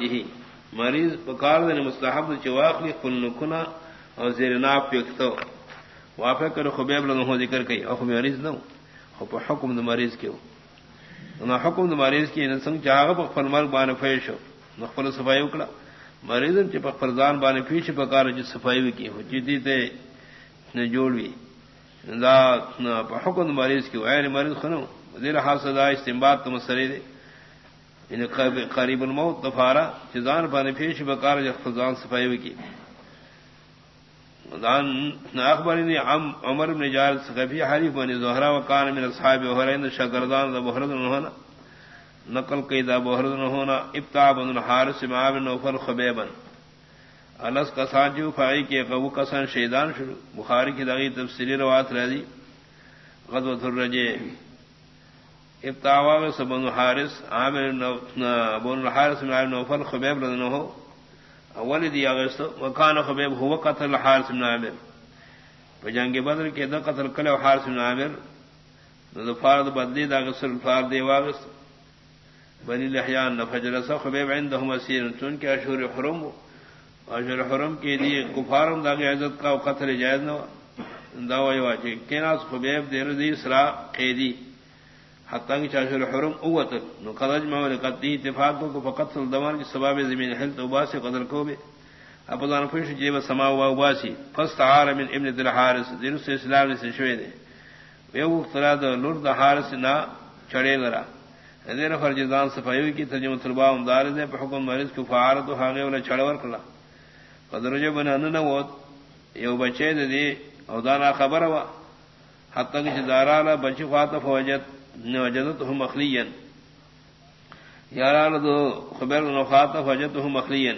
یہی مریض پکار دے مستحب چواخلی کل نکنا اور زیر ناپ پیکتو وافع کر خبیب لنو ہو ذکر کئی، او مریض نو۔ خب حکم دا مریض کیو۔ نا حکم دا مریض کی نسنگ چاہا پا خفل مرگ بانے فیشو نخفل صفائی اکلا مریض چی پا فرزان بانے فیش پکار جی صفائی کی ہو جدی تے جوڑوی دا پا حکم دا مریض کیو۔ اے مریض خنو دیر حاصل دا استنباد تا مسئلے دے۔ یعنی قریب الموت دفارا چزان پانی پیش بکار جب خزان صفائی کی اخبر عم عمر بن جار سقفی حریف بنی زہرا وکان من اصحاب وحرین شکردان دا بحرد ہونا، نقل کی دا بحرد ہونا ابتاع بن الحارس معاب نوفر خبیبا الس کسان جو فائی کے قبو کسان شیدان شروع، بخاری کی دغی تفسیری روات رہی غضوت الرجے ابتاوا میں سبن حارس عامر بن الحارس من عامر نوفل، خبیب رضنو ہو اول دی اگست وکان خبیب هو قتل الحارس من عامر۔ فجنگ بدر کے دا قتل کل حارس من عامر۔ نو فرض بدلی دا غسل فرض دی واغس بنی لحیان نفجر سا خبیب عندهم اسیر چون کہ اشهر حرم۔ اشهر حرم کے لیے کفارم دا عزت کا قتل جائز نہ دا وای واچے کیناس خبیب دیر دی اسرا قیدی۔ حتیٰ کی چاشر حرم اوت نو قدج میں قطعی اتفاق کو فقط دمان کی سباب زمین حل تو باس قدر کو بھی اپدان فش جیب سما ہوا باسی. فست عار من ابن دل حارس دل سے اسلام سے شوے دے وہ اخترا دا لور دا حارس نہ چڑے لرا. دیر فرجدان صفائی کی ترجمہ طلبا امدار دے حکم مریض کو فعارت حاغے ولا چھڑور کلا. قدر جو بن ان نہ یو بچے دے او دانا خبر ہوا حتیٰ کہ دارانا بچی خاطف وجد وجدتهم مخليا یاران دو خبر نخات وجدتهم مخليا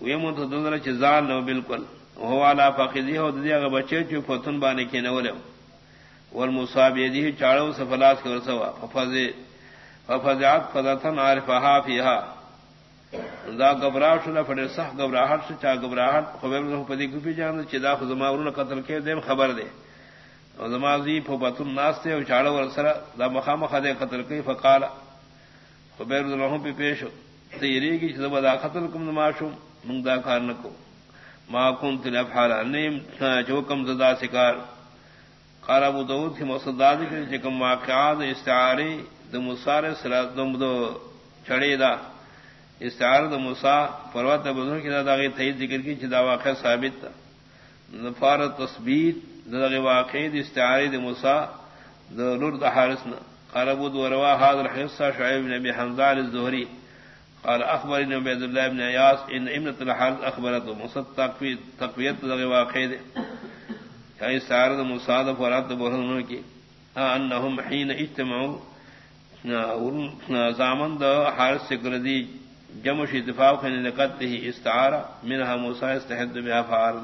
ويمون تدنر چزال نو بالکل. وهو على فقديه ودي غ بچے چ فتن بانے کے نولے. والمصاب يديه چاڑو سفلاس کر سوا ففز ففزعت فذتن عارفها فيها دا گبراہ شنا فڑے صح گبراہٹ سے چا گبراہٹ. خبر نہ پدی کو بھی جان چدا خزما ورن قتل کے دیم خبر دے. نمازی پھوبت الناستے اور چاڑو اور سرا دا مخام خدے قتل کی فقال خبیر الرحم پہ پیش تیری کی زبا دا قتل کم نماشو منگ دا کار نکو ما کنت لفحال نیم جو کم زدا سکار قال ابو داود کی مصداد کی چکم واقعات استعاری دا مصار سرا دم دو چڑے دا استعار دا مصا پروت بدر کی دا دا غیر تحید ذکر کی چدا واقع ثابت تا نفار تثبیت واقعی استعاری موسا لرد حارسنا قال ابو دوروا هذا الحصه شعيب بن ابي حمزه الزهري قال اخبر ابن عبد الله بن اياس ان ابنه الحارث اخبرته موسى تقويت تقويت واقعي يعني یعنی استعاره موسى ده فرات بهرن کی انهم حين اجتمعوا. زامن ده حارث سکردی جمع اتفاق نے لقته استعاره منها موسى استحد بها فعال.